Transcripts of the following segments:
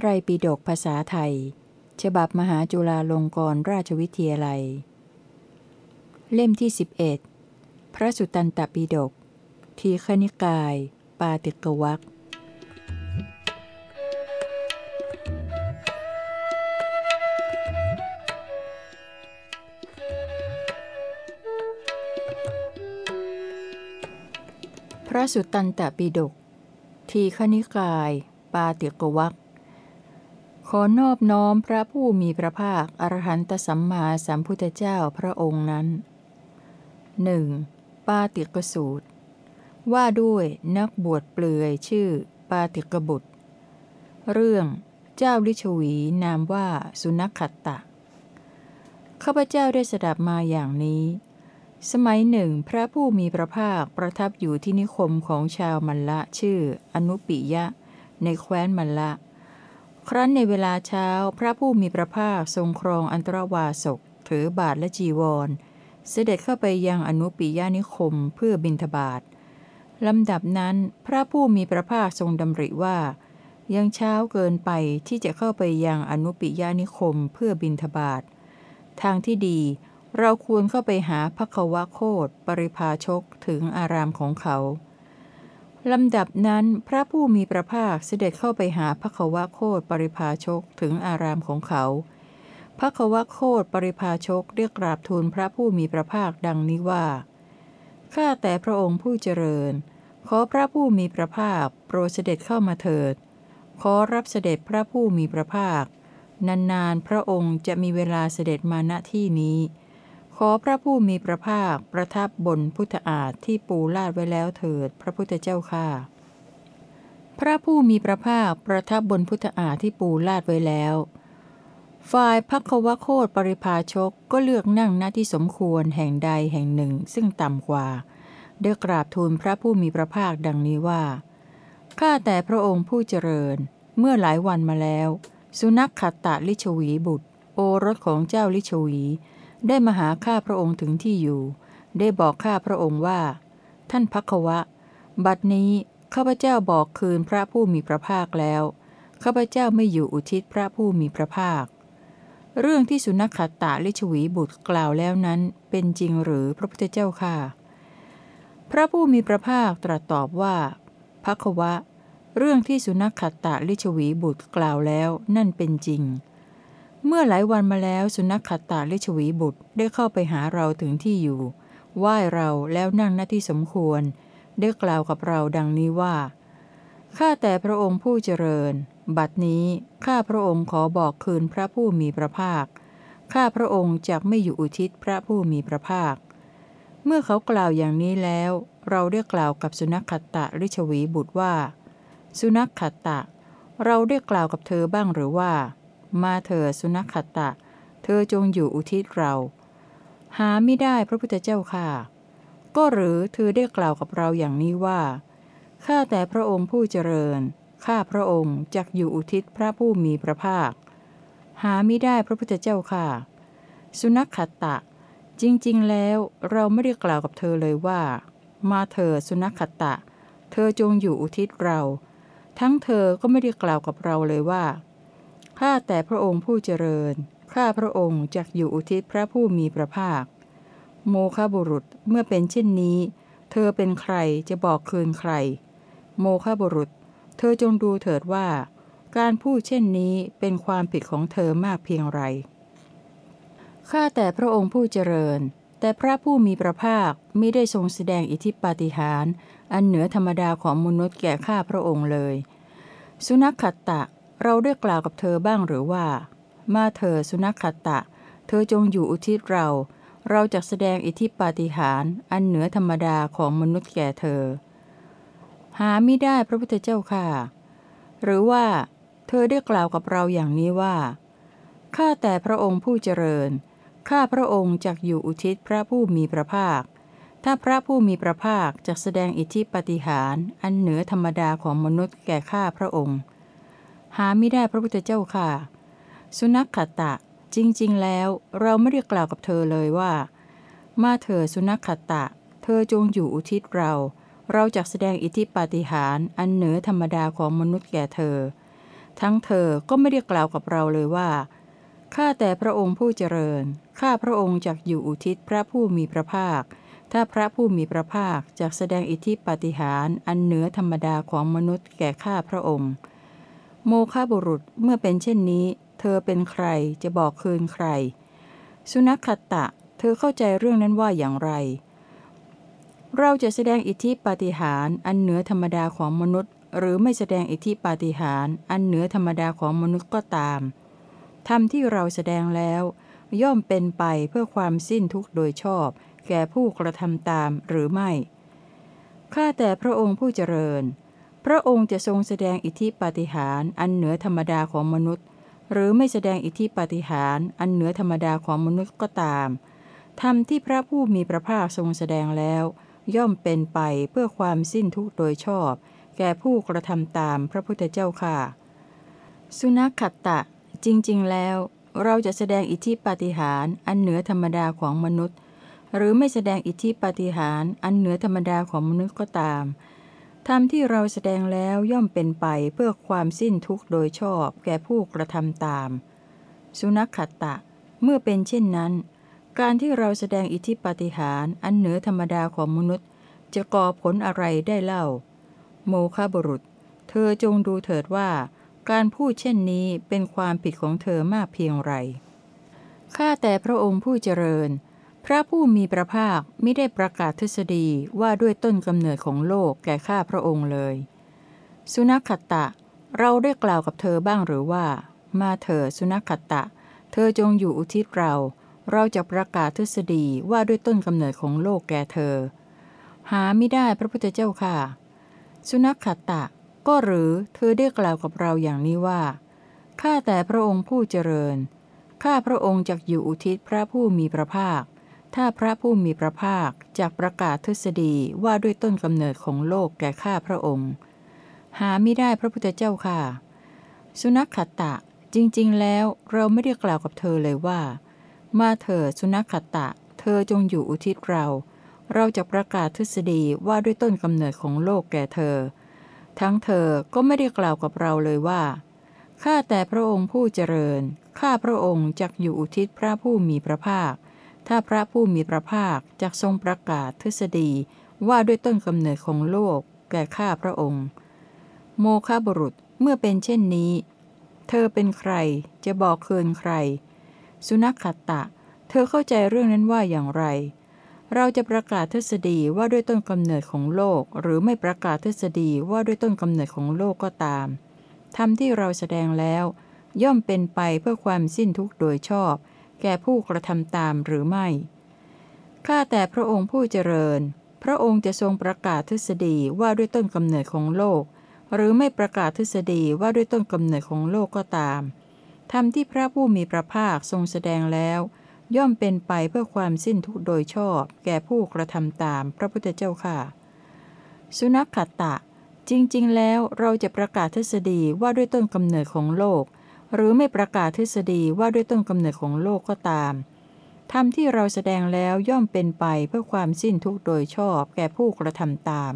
ไตรปิฎกภาษาไทย ฉบับมหาจุฬาลงกรณราชวิทยาลัย เล่มที่ 11 พระสุตตันตปิฎกทีคณิกาย ปาติกวักพระสุตตันตปิฎกทีคณิกาย ปาติกวัก ขอนอบน้อมพระผู้มีพระภาค อรหันตสัมมาสัมพุทธเจ้าพระองค์นั้นหนึ่งปาติกสูตร ว่าด้วยนักบวชเปลือยชื่อปาติกบุตร เรื่องเจ้าลิชวีนามว่าสุนัขขัตตะ ข้าพเจ้าได้สดับมาอย่างนี้ สมัยหนึ่งพระผู้มีพระภาคประทับอยู่ที่นิคมของชาวมัลละชื่ออนุปิยะ ในแคว้นมัลละ ครั้นในเวลาเช้าพระผู้มีพระภาคทรงครองอันตรวาสก ถือบาทและจีวร เสด็จเข้าไปยังอนุปิยานิคมเพื่อบินทบาทลำดับนั้นพระผู้มีพระภาคทรงดำริว่า ยังเช้าเกินไปที่จะเข้าไปยังอนุปิยานิคมเพื่อบินทบาททางที่ดี เราควรเข้าไปหาพระควะโคดปริภาชกถึงอารามของเขา ลำดับนั้นพระผู้มีพระภาคเสด็จเข้าไปหาพระควะโคดปริภาชกถึงอารามของเขา พระควะโคดปริภาชกเรียกราบทูลพระผู้มีพระภาคดังนี้ว่า ข้าแต่พระองค์ผู้เจริญ ขอพระผู้มีพระภาค โปรดเสด็จเข้ามาเถิด ขอรับเสด็จพระผู้มีพระภาค นานๆพระองค์จะมีเวลาเสด็จมาณที่นี้ ขอพระผู้มีพระภาคประทับบนพุทธอาฏที่ปูลาดไว้แล้วเถิดพระพุทธเจ้าค่ะ พระผู้มีพระภาคประทับบนพุทธอาฏที่ปูลาดไว้แล้ว ฝ่ายพักควโคตปริภาชกก็เลือกนั่งหน้าที่สมควรแห่งใดแห่งหนึ่งซึ่งต่ำกว่าได้กราบทูลพระผู้มีพระภาคดังนี้ว่า ข้าแต่พระองค์ผู้เจริญ เมื่อหลายวันมาแล้ว สุนัขขัตตะลิชวีบุตร โอรสของเจ้าลิชวี ได้มาหาข้าพระองค์ถึงที่อยู่ ได้บอกข้าพระองค์ว่า ท่านพักวะ บัดนี้ข้าพเจ้าบอกคืนพระผู้มีพระภาคแล้ว ข้าพเจ้าไม่อยู่อุทิศพระผู้มีพระภาค เรื่องที่สุนัขขัตตะลิชวีบุตรกล่าวแล้วนั้น เป็นจริงหรือพระพุทธเจ้าค่ะ พระผู้มีพระภาคตรัสตอบว่าพักวะ เรื่องที่สุนัขขัตตะลิชวีบุตรกล่าวแล้วนั่นเป็นจริง เมื่อหลายวันมาแล้วสุนัขขัตตาลิชวีบุตรได้เข้าไปหาเราถึงที่อยู่ไหว้เราแล้วนั่งหน้าที่สมควร ได้กล่าวกับเราดังนี้ว่า ข้าแต่พระองค์ผู้เจริญ บัดนี้ข้าพระองค์ขอบอกคืนพระผู้มีพระภาค ข้าพระองค์จะไม่อยู่อุทิศพระผู้มีพระภาค เมื่อเขากล่าวอย่างนี้แล้ว เราได้กล่าวกับสุนัขขัตตะลิชวีบุตรว่า สุนัขขัตตะ เราได้กล่าวกับเธอบ้างหรือว่า มาเถิดสุนัขขตะ เธอจงอยู่อุทิศเรา หาไม่ได้พระพุทธเจ้าค่ะ ก็หรือเธอได้กล่าวกับเราอย่างนี้ว่า ข้าแต่พระองค์ผู้เจริญ ข้าพระองค์จักอยู่อุทิศพระผู้มีพระภาค หาไม่ได้พระพุทธเจ้าค่ะ สุนัขขตะ จริง ๆ แล้วเราไม่ได้กล่าวกับเธอเลยว่า มาเถิดสุนัขขตะ เธอจงอยู่อุทิศเรา ทั้งเธอก็ไม่ได้กล่าวกับเราเลยว่า ข้าแต่พระองค์ผู้เจริญ ข้าพระองค์จักอยู่อุทิศพระผู้มีพระภาค โมฆะบุรุษเมื่อเป็นเช่นนี้ เธอเป็นใครจะบอกคืนใคร โมฆะบุรุษ เธอจงดูเถิดว่า การพูดเช่นนี้เป็นความผิดของเธอมากเพียงไร ข้าแต่พระองค์ผู้เจริญ แต่พระผู้มีพระภาคไม่ได้ทรงแสดงอิทธิปาฏิหาริย์อันเหนือธรรมดาของมนุษย์แก่ข้าพระองค์เลย สุนัขขัตตะ เราได้กล่าวกับเธอบ้างหรือว่า มาเธอสุนัขตะ เธอจงอยู่อุทิศเรา เราจะแสดงอิทธิปาฏิหาริย์อันเหนือธรรมดาของมนุษย์แก่เธอ หาไม่ได้พระพุทธเจ้าค่ะ หรือว่า เธอได้กล่าวกับเราอย่างนี้ว่าข้าแต่พระองค์ผู้เจริญข้าพระองค์จักอยู่อุทิศพระผู้มีพระภาค ถ้าพระผู้มีพระภาคจะแสดงอิทธิปฏิหาร อันเหนือธรรมดาของมนุษย์แก่ข้าพระองค์ หาไม่ได้พระพุทธเจ้าค่ะ สุนัขขตะ จริง ๆ แล้วเราไม่ได้กล่าวกับเธอเลยว่า มาเถอสุนัขขตะ เธอจงอยู่อุทิศเรา เราจะแสดงอิทธิปาฏิหาริย์อันเหนือธรรมดาของมนุษย์แก่เธอ ทั้งเธอก็ไม่ได้กล่าวกับเราเลยว่าข้าแต่พระองค์ผู้เจริญ ข้าพระองค์จักอยู่อุทิศพระผู้มีพระภาค ถ้าพระผู้มีพระภาคจะแสดงอิทธิปาฏิหาริย์อันเหนือธรรมดาของมนุษย์แก่ข้าพระองค์ โมฆะบุรุษเมื่อเป็นเช่นนี้ เธอเป็นใครจะบอกคืนใคร สุนัขขตะ เธอเข้าใจเรื่องนั้นว่าอย่างไร เราจะแสดงอิทธิปาฏิหาริย์อันเหนือธรรมดาของมนุษย์ หรือไม่แสดงอิทธิปาฏิหาริย์อันเหนือธรรมดาของมนุษย์ก็ตามธรรมที่เราแสดงแล้ว ย่อมเป็นไปเพื่อความสิ้นทุกข์โดยชอบ แก่ผู้กระทำตามหรือไม่ข้าแต่พระองค์ผู้เจริญ พระองค์จะทรงแสดงอิทธิปาฏิหาริย์อันเหนือธรรมดาของมนุษย์ หรือไม่แสดงอิทธิปาฏิหาริย์อันเหนือธรรมดาของมนุษย์ก็ตามธรรมที่พระผู้มีพระภาคทรงแสดงแล้ว ย่อมเป็นไปเพื่อความสิ้นทุกข์โดยชอบ แก่ผู้กระทำตามพระพุทธเจ้าค่ะ สุนัขขัตตะ จริง ๆ แล้ว เราจะแสดงอิทธิปาฏิหาริย์อันเหนือธรรมดาของมนุษย์ หรือไม่แสดงอิทธิปาฏิหาริย์อันเหนือธรรมดาของมนุษย์ก็ตาม ธรรมที่เราแสดงแล้วย่อมเป็นไปเพื่อความสิ้นทุกข์โดยชอบแก่ผู้กระทำตาม สุนัขขัตตะ เมื่อเป็นเช่นนั้น การที่เราแสดงอิทธิปาฏิหาริย์อันเหนือธรรมดาของมนุษย์ จะก่อผลอะไรได้เล่า โมฆะบุรุษ เธอจงดูเถิดว่า การพูดเช่นนี้เป็นความผิดของเธอมากเพียงไรข้าแต่พระองค์ผู้เจริญ พระผู้มีพระภาคไม่ได้ประกาศทฤษฎีว่าด้วยต้นกำเนิดของโลกแก่ข้าพระองค์เลย สุนัขตะ เราได้กล่าวกับเธอบ้างหรือว่า มาเถิดสุนัขตะ เธอจงอยู่อุทิศเรา เราจะประกาศทฤษฎีว่าด้วยต้นกำเนิดของโลกแก่เธอ หาไม่ได้พระพุทธเจ้าค่ะ สุนัขตตะก็หรือเธอได้กล่าวกับเราอย่างนี้ว่าข้าแต่พระองค์ผู้เจริญข้าพระองค์จักอยู่อุทิศพระผู้มีพระภาค ถ้าพระผู้มีพระภาคจักประกาศทฤษฎีว่าด้วยต้นกำเนิดของโลกแก่ข้าพระองค์ หาไม่ได้พระพุทธเจ้าค่ะ สุนัขขตะจริง ๆ แล้วเราไม่ได้กล่าวกับเธอเลยว่า มาเถิดสุนัขขตะ เธอจงอยู่อุทิศเรา เราจะประกาศทฤษฎีว่าด้วยต้นกำเนิดของโลกแก่เธอ ทั้งเธอก็ไม่ได้กล่าวกับเราเลยว่าข้าแต่พระองค์ผู้เจริญข้าพระองค์จักอยู่อุทิศพระผู้มีพระภาค ถ้าพระผู้มีพระภาคจักทรงประกาศทฤษฎีว่าด้วยต้นกำเนิดของโลกแก่ข้าพระองค์ โมฆะบุรุษเมื่อเป็นเช่นนี้ เธอเป็นใครจะบอกคืนใคร สุนัขขัตตะ เธอเข้าใจเรื่องนั้นว่าอย่างไร เราจะประกาศทฤษฎีว่าด้วยต้นกำเนิดของโลก หรือไม่ประกาศทฤษฎีว่าด้วยต้นกำเนิดของโลกก็ตามธรรมที่เราแสดงแล้ว ย่อมเป็นไปเพื่อความสิ้นทุกข์โดยชอบ แก่ผู้กระทำตามหรือไม่ ข้าแต่พระองค์ผู้เจริญ พระองค์จะทรงประกาศทฤษฎีว่าด้วยต้นกำเนิดของโลก หรือไม่ประกาศทฤษฎีว่าด้วยต้นกำเนิดของโลกก็ตามธรรมที่พระผู้มีพระภาคทรงแสดงแล้ว ย่อมเป็นไปเพื่อความสิ้นทุกโดยชอบ แก่ผู้กระทำตามพระพุทธเจ้าค่ะ สุนัขขัตตะ จริง ๆ แล้วเราจะประกาศทฤษฎีว่าด้วยต้นกำเนิดของโลก หรือไม่ประกาศทฤษฎีว่าด้วยต้นกำเนิดของโลกก็ตามธรรมที่เราแสดงแล้วย่อมเป็นไปเพื่อความสิ้นทุกข์โดยชอบแก่ผู้กระทำตาม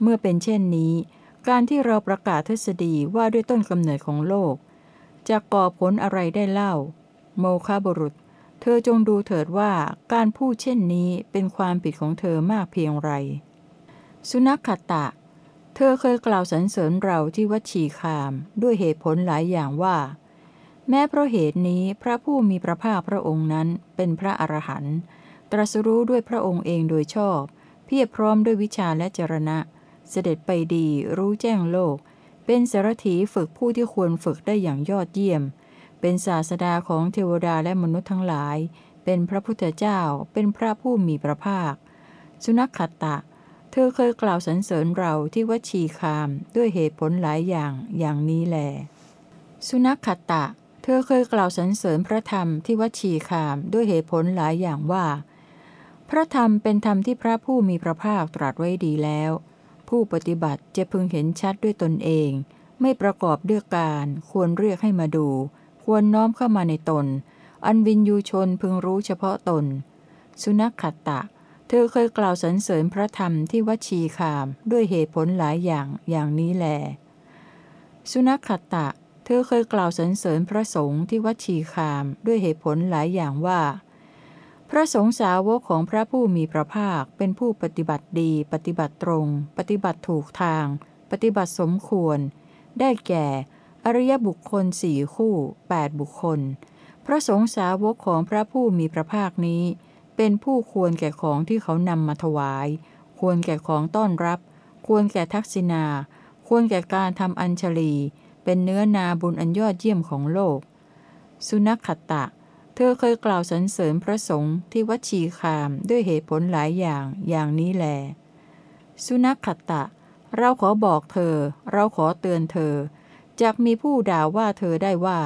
เมื่อเป็นเช่นนี้ การที่เราประกาศทฤษฎีว่าด้วยต้นกำเนิดของโลก จะก่อผลอะไรได้เล่า โมฆะบุรุษ เธอจงดูเถิดว่าการพูดเช่นนี้เป็นความผิดของเธอมากเพียงไร สุนัขขตะ เธอเคยกล่าวสรรเสริญเราที่วัดชีคามด้วยเหตุผลหลายอย่างว่า แม้เพราะเหตุนี้พระผู้มีพระภาคพระองค์นั้นเป็นพระอรหันต์ตรัสรู้ด้วยพระองค์เองโดยชอบ เพียบพร้อมด้วยวิชาและจรณะ เสด็จไปดีรู้แจ้งโลก เป็นสารถีฝึกผู้ที่ควรฝึกได้อย่างยอดเยี่ยม เป็นศาสดาของเทวดาและมนุษย์ทั้งหลาย เป็นพระพุทธเจ้า เป็นพระผู้มีพระภาค สุนัขขัตตะ ธธอเคยกล่าวสรรเสริญเราที่วัชีคามด้วยเหตุผลหลายอย่างอย่างนี้แล สุนัขขตะ เธอเคยกล่าวสรรเสริญพระธรรมที่วัชีคามด้วยเหตุผลหลายอย่างว่า พระธรรมเป็นธรรมที่พระผู้มีพระภาคตรัสไว้ดีแล้ว ผู้ปฏิบัติจะพึงเห็นชัดด้วยตนเอง ไม่ประกอบด้วยการ ควรเรียกให้มาดู ควรน้อมเข้ามาในตน อันวินยูชนพึงรู้เฉพาะตน สุนัขขตะ เธอเคยกล่าวสรรเสริญพระธรรมที่วัชีคามด้วยเหตุผลหลายอย่างอย่างนี้แล สุนัขตะ เธอเคยกล่าวสรรเสริญพระสงฆ์ที่วัชีคามด้วยเหตุผลหลายอย่างว่า พระสงฆ์สาวกของพระผู้มีพระภาคเป็นผู้ปฏิบัติดี ปฏิบัติตรง ปฏิบัติถูกทาง ปฏิบัติสมควร ได้แก่ อริยบุคคลสี่คู่แปดบุคคล พระสงฆ์สาวกของพระผู้มีพระภาคนี้ เป็นผู้ควรแก่ของที่เขานำมาถวาย ควรแก่ของต้อนรับ ควรแก่ทักษิณา ควรแก่การทำอัญชลี เป็นเนื้อนาบุญอันยอดเยี่ยมของโลก สุนัขขตะ เธอเคยกล่าวสรรเสริญพระสงฆ์ที่วัชีคามด้วยเหตุผลหลายอย่างอย่างนี้แล สุนัขขตะ เราขอบอกเธอ เราขอเตือนเธอจากมีผู้ด่าว่าเธอได้ว่า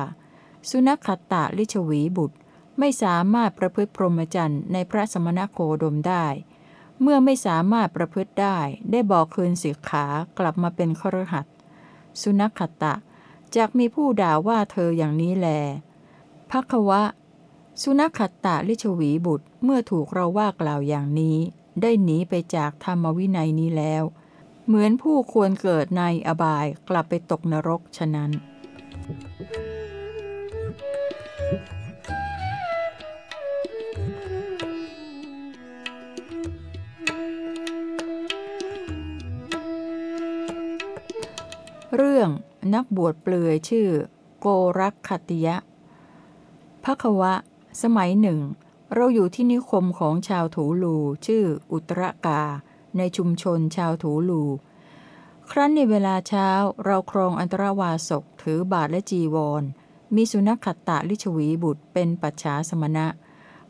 สุนัขขตะลิชวีบุตร ไม่สามารถประพฤติพรหมจรรย์ในพระสมณโคดมได้ เมื่อไม่สามารถประพฤติได้ ได้บอกคืนสิกขากลับมาเป็นครหัสสุนัขตะจากมีผู้ด่าว่าเธออย่างนี้แลพักวะ สุนัขตะลิชวีบุตรเมื่อถูกเราว่ากล่าวอย่างนี้ ได้หนีไปจากธรรมวินัยนี้แล้ว เหมือนผู้ควรเกิดในอบายกลับไปตกนรกฉะนั้น เรื่องนักบวชเปลือยชื่อ โกรักขติยะพระควะ สมัยหนึ่ง เราอยู่ที่นิคมของชาวถูลู ชื่ออุตรกา ในชุมชนชาวถูลู ครั้นในเวลาเช้าเราครองอันตรวาสกถือบาทและจีวร มีสุนัขขัตตะลิชวีบุตรเป็นปัจฉาสมณะ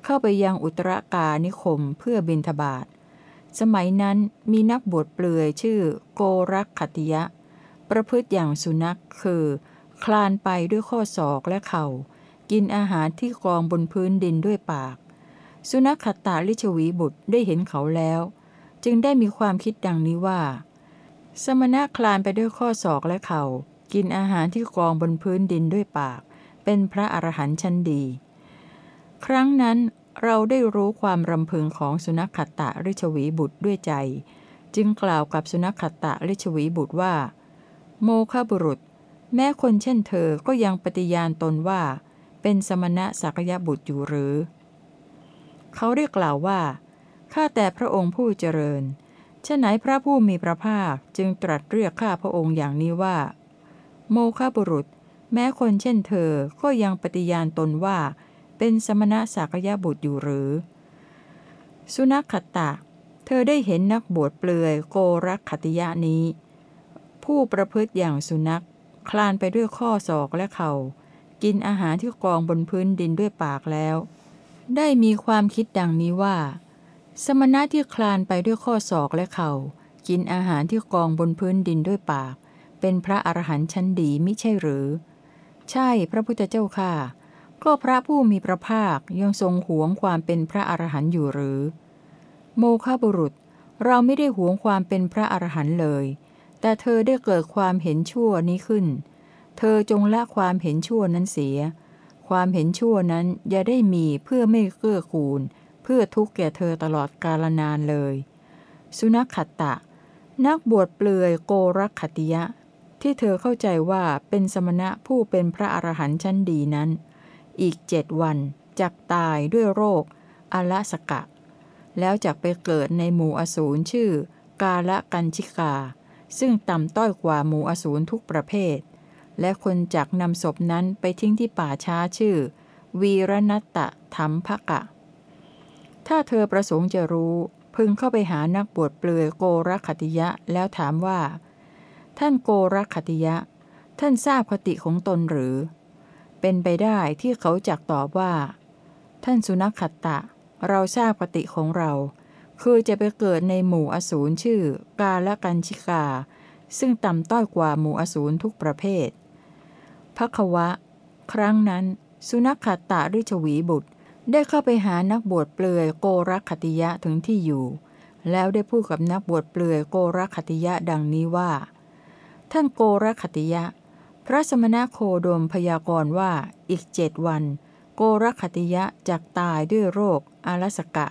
เข้าไปยังอุตรกานิคมเพื่อบินทบาทสมัยนั้นมีนักบวชเปลือยชื่อโกรักขติยะ ประพฤติอย่างสุนัขคือ คลานไปด้วยข้อศอกและเขา่า กินอาหารที่กองบนพื้นดินด้วยปาก สุนัขขตาลิชวีบุตรได้เห็นเขาแล้ว จึงได้มีความคิดดังนี้ว่า สมณะคลานไปด้วยข้อศอกและเขา่า กินอาหารที่กองบนพื้นดินด้วยปาก เป็นพระอรหันต์ชั้นดี ครั้งนั้นเราได้รู้ความรำพึงของสุนัขขตะริชวีบุตรด้วยใจ จึงกล่าวกับสุนัขขตะริชวีบุตรว่า โมฆะบุรุษ แม้คนเช่นเธอก็ยังปฏิญาณตนว่า เป็นสมณะสักยบุตรอยู่หรือ เขาเรียกกล่าวว่า ข้าแต่พระองค์ผู้เจริญฉะไหนพระผู้มีพระภาคจึงตรัสเรียกข้าพระองค์อย่างนี้ว่า โมฆะบุรุษ แม้คนเช่นเธอก็ยังปฏิญาณตนว่า เป็นสมณะสักยบุตรอยู่หรือ สุนัขขตะ เธอได้เห็นนักบวชเปลือยโกรักขติยะนี้ ผู้ประพฤติอย่างสุนัข คลานไปด้วยข้อศอกและเขา่า กินอาหารที่กองบนพื้นดินด้วยปากแล้ว ได้มีความคิดดังนี้ว่า สมณะที่คลานไปด้วยข้อศอกและเขา่า กินอาหารที่กองบนพื้นดินด้วยปาก เป็นพระอรหันต์ชั้นดีม่ใช่หรือ ใช่พระพุทธเจ้าค่ะ ก็พระผู้มีพระภาคยังทรงหวงความเป็นพระอรหันต์อยู่หรือ โมฆะบุรุษเราไม่ได้หวงความเป็นพระอรหันต์เลย แต่เธอได้เกิดความเห็นชั่วนี้ขึ้น เธอจงละความเห็นชั่วนั้นเสีย ความเห็นชั่วนั้นอย่าได้มีเพื่อไม่เกื้อกูล เพื่อทุกข์แก่เธอตลอดกาลนานเลย สุนัขขตะ นักบวชเปลือยโกรักขติยะ ที่เธอเข้าใจว่าเป็นสมณะผู้เป็นพระอรหันต์ชั้นดีนั้น อีกเจ็ดวันจักตายด้วยโรคอละสกะ แล้วจักไปเกิดในหมู่อสูรชื่อกาละกัญชิกา ซึ่งต่ำต้อยกว่าหมูอสูรทุกประเภท และคนจักนำศพนั้นไปทิ้งที่ป่าช้าชื่อ วีรนัตตะธรรมภกะ ถ้าเธอประสงค์จะรู้ พึงเข้าไปหานักบวชเปลือยโกรคติยะแล้วถามว่า ท่านโกรคติยะ ท่านทราบคติของตนหรือ เป็นไปได้ที่เขาจักตอบว่า ท่านสุนัขขตะ เราทราบคติของเรา คือจะไปเกิดในหมู่อสูรชื่อ กาละกันชิกา ซึ่งต่ำต้อยกว่าหมู่อสูรทุกประเภทพักวะ ครั้งนั้น สุนัขขตาริชวีบุตร ได้เข้าไปหานักบวชเปลือยโกรักขติยะถึงที่อยู่ แล้วได้พูดกับนักบวชเปลือยโกรักขติยะดังนี้ว่า ท่านโกรักขติยะ พระสมณโคดมพยากรณ์ว่าอีกเจ็ดวัน โกรักขติยะจักตายด้วยโรคอาลสกะ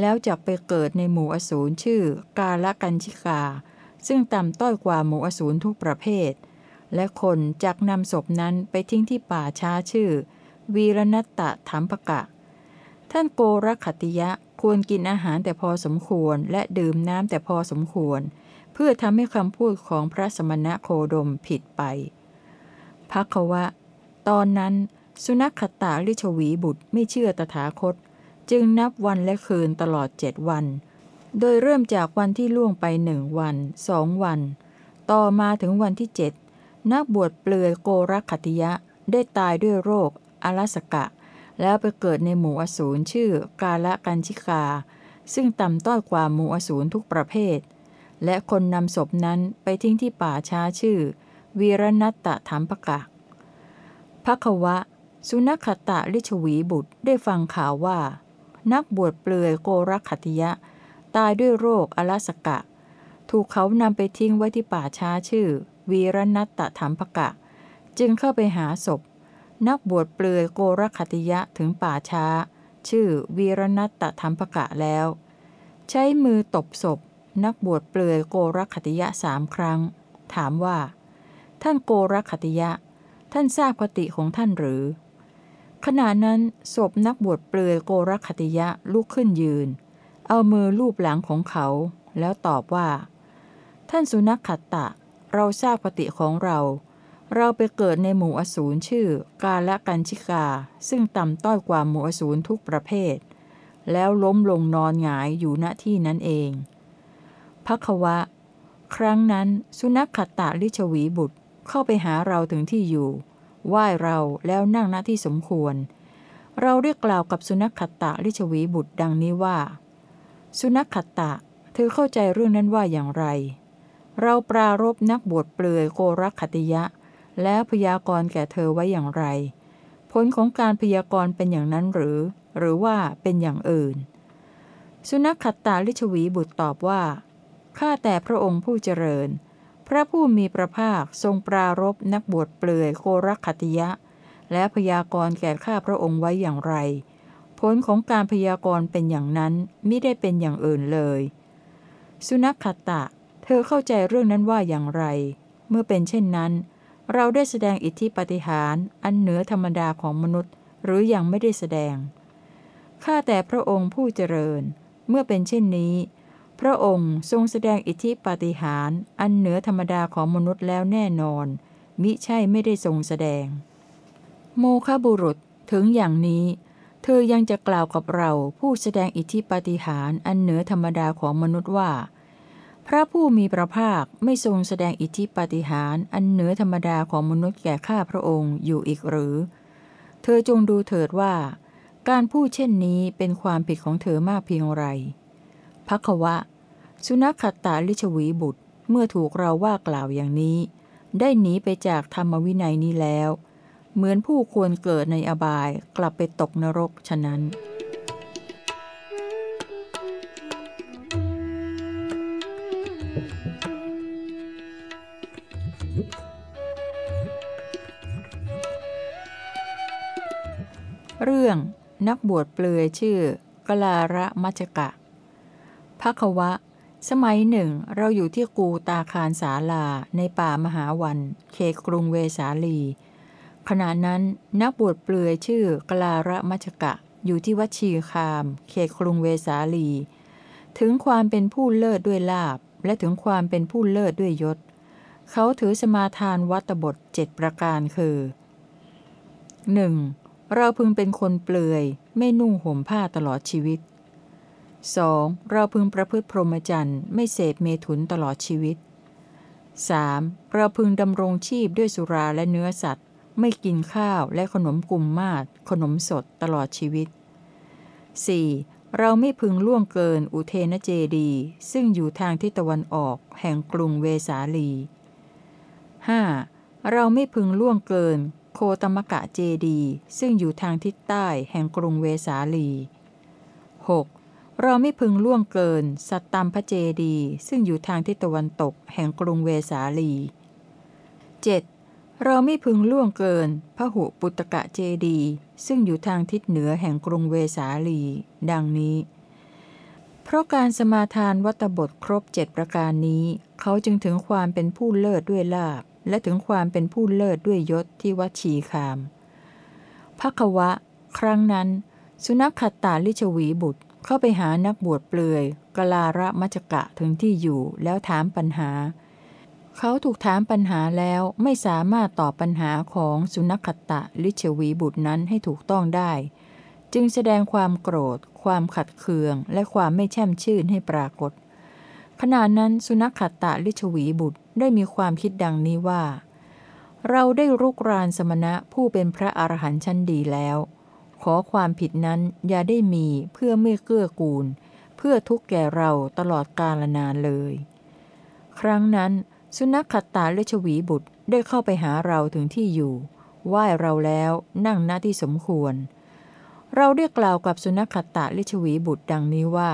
แล้วจักไปเกิดในหมู่อสูรชื่อกาละกันชิกา ซึ่งต่ำต้อยกว่าหมู่อสูรทุกประเภท และคนจักนำศพนั้นไปทิ้งที่ป่าช้าชื่อ วีรนัตตะธรรมปกะ ท่านโกรคติยะควรกินอาหารแต่พอสมควรและดื่มน้ำแต่พอสมควร เพื่อทำให้คำพูดของพระสมณะโคดมผิดไปพักวะ ตอนนั้น สุนัขตาลิชวีบุตรไม่เชื่อตถาคต จึงนับวันและคืนตลอดเจ็ดวัน โดยเริ่มจากวันที่ล่วงไปหนึ่งวันสองวัน ต่อมาถึงวันที่เจ็ดนักบวชเปลือยโกรคติยะได้ตายด้วยโรคอาลสกะ แล้วไปเกิดในหมู่อสูรชื่อกาละกันชิกา ซึ่งต่ำต้อยกว่าหมู่อสูรทุกประเภท และคนนำศพนั้นไปทิ้งที่ป่าช้าชื่อ วีรนัตตะธรรมปกะพักวะ สุนัขตะลิชวีบุตรได้ฟังข่าวว่า นักบวชเปลือยโกรคติยะ ตายด้วยโรคอลาสกะ ถูกเขานำไปทิ้งไว้ที่ป่าช้าชื่อ วีรนัตตธรรมปกะ จึงเข้าไปหาศพ นักบวชเปลือยโกรคติยะถึงป่าช้า ชื่อ วีรนัตตธรรมปกะแล้ว ใช้มือตบศพ นักบวชเปลือยโกรคติยะสามครั้ง ถามว่า ท่านโกรคติยะ ท่านทราบคติของท่านหรือ ขณะนั้นศพนักบวชเปลือยโกรคติยะลุกขึ้นยืน เอามือลูบหลังของเขา แล้วตอบว่า ท่านสุนัขขัตตะ เราทราบคติของเรา เราไปเกิดในหมู่อสูรชื่อกาละกันชิกา ซึ่งต่ำต้อยกว่าหมู่อสูรทุกประเภท แล้วล้มลงนอนหงายอยู่ณที่นั้นเองพักวะ ครั้งนั้นสุนัขขัตตะลิชวีบุตรเข้าไปหาเราถึงที่อยู่ ไหว้เราแล้วนั่งณที่สมควร เราเรียกกล่าวกับสุนัขขัตตะลิชวีบุตรดังนี้ว่า สุนัขขัตตะ เธอเข้าใจเรื่องนั้นว่าอย่างไร เราปรารบนักบวชเปลือยโกรักขติยะ แล้วพยากรณ์แก่เธอไว้อย่างไร ผลของการพยากรณ์เป็นอย่างนั้นหรือ หรือว่าเป็นอย่างอื่น สุนัขขัตตาลิชวีบุตรตอบว่าข้าแต่พระองค์ผู้เจริญ พระผู้มีพระภาคทรงปรารบนักบวชเปลือยโครักขติยะ และพยากรณ์แก่ข้าพระองค์ไว้อย่างไร ผลของการพยากรณ์เป็นอย่างนั้นมิได้เป็นอย่างอื่นเลย สุนัขขตะ เธอเข้าใจเรื่องนั้นว่าอย่างไร เมื่อเป็นเช่นนั้น เราได้แสดงอิทธิปฏิหารอันเหนือธรรมดาของมนุษย์ หรืออยังไม่ได้แสดงข้าแต่พระองค์ผู้เจริญ เมื่อเป็นเช่นนี้ พระองค์ทรงแสดงอิทธิปาฏิหาริย์อันเหนือธรรมดาของมนุษย์แล้วแน่นอน มิใช่ไม่ได้ทรงแสดง โมฆะบุรุษถึงอย่างนี้ เธอยังจะกล่าวกับเราผู้แสดงอิทธิปาฏิหาริย์อันเหนือธรรมดาของมนุษย์ว่า พระผู้มีพระภาคไม่ทรงแสดงอิทธิปาฏิหาริย์อันเหนือธรรมดาของมนุษย์แก่ข้าพระองค์อยู่อีกหรือ เธอจงดูเถิดว่า การพูดเช่นนี้เป็นความผิดของเธอมากเพียงไร พักวะ สุนัขขตาลิชวีบุตร เมื่อถูกเราว่ากล่าวอย่างนี้ ได้หนีไปจากธรรมวินัยนี้แล้ว เหมือนผู้ควรเกิดในอบายกลับไปตกนรกฉะนั้นเรื่องนักบวชเปลือยชื่อกลาระมัจกะ พักวะ สมัยหนึ่ง เราอยู่ที่กูตาคารสาลาในป่ามหาวันเขตกรุงเวสาลี ขณะนั้นนักบวชเปลือยชื่อกลาระมัจกะ อยู่ที่วัดชีคาม เขตกรุงเวสาลี ถึงความเป็นผู้เลิศด้วยลาบ และถึงความเป็นผู้เลิศด้วยยศ เขาถือสมาทานวัตบทเจ็ดประการคือ 1. เราพึงเป็นคนเปลือย ไม่นุ่งห่มผ้าตลอดชีวิต 2. เราพึงประพฤติพรหมจรรย์ไม่เสพเมถุนตลอดชีวิต 3. เราพึงดำรงชีพด้วยสุราและเนื้อสัตว์ ไม่กินข้าวและขนมกลุ่มมาศขนมสดตลอดชีวิต 4. เราไม่พึงล่วงเกินอุเทนเจดี ซึ่งอยู่ทางทิศตะวันออกแห่งกรุงเวสาลี 5. เราไม่พึงล่วงเกิน โคตมกะเจดี ซึ่งอยู่ทางทิศใต้แห่งกรุงเวสาลี 6. เราไม่พึงล่วงเกิน สัตตัมพเจดี ซึ่งอยู่ทางทิศตะวันตก แห่งกรุงเวสาลี 7. เราไม่พึงล่วงเกินพระหุปุตกะเจดี ซึ่งอยู่ทางทิศเหนือแห่งกรุงเวสาลี ดังนี้ เพราะการสมาทานวัตบทครบเจ็ดประการนี้ เขาจึงถึงความเป็นผู้เลิศด้วยลาบและถึงความเป็นผู้เลิศด้วยยศที่วัดชีคามพักวะ ครั้งนั้น สุนัขขัดตาลิชวีบุตร เข้าไปหานักบวชเปลือยกลาระมัจกะถึงที่อยู่แล้วถามปัญหา เขาถูกถามปัญหาแล้วไม่สามารถตอบปัญหาของสุนัขขตตะลิชวีบุตรนั้นให้ถูกต้องได้ จึงแสดงความโกรธ ความขัดเคือง และความไม่แช่มชื่นให้ปรากฏ ขณะนั้นสุนัขขตตะลิชวีบุตรได้มีความคิดดังนี้ว่า เราได้รุกรานสมณะผู้เป็นพระอรหันต์ชั้นดีแล้ว ขอความผิดนั้นอย่าได้มีเพื่อไม่เกื้อกูล เพื่อทุกแก่เราตลอดกาลนานเลย ครั้งนั้น สุนัขขัตตาเลชวีบุตรได้เข้าไปหาเราถึงที่อยู่ไหว้เราแล้วนั่งหน้าที่สมควร เราได้กล่าวกับสุนัขขัตตาเลชวีบุตรดังนี้ว่า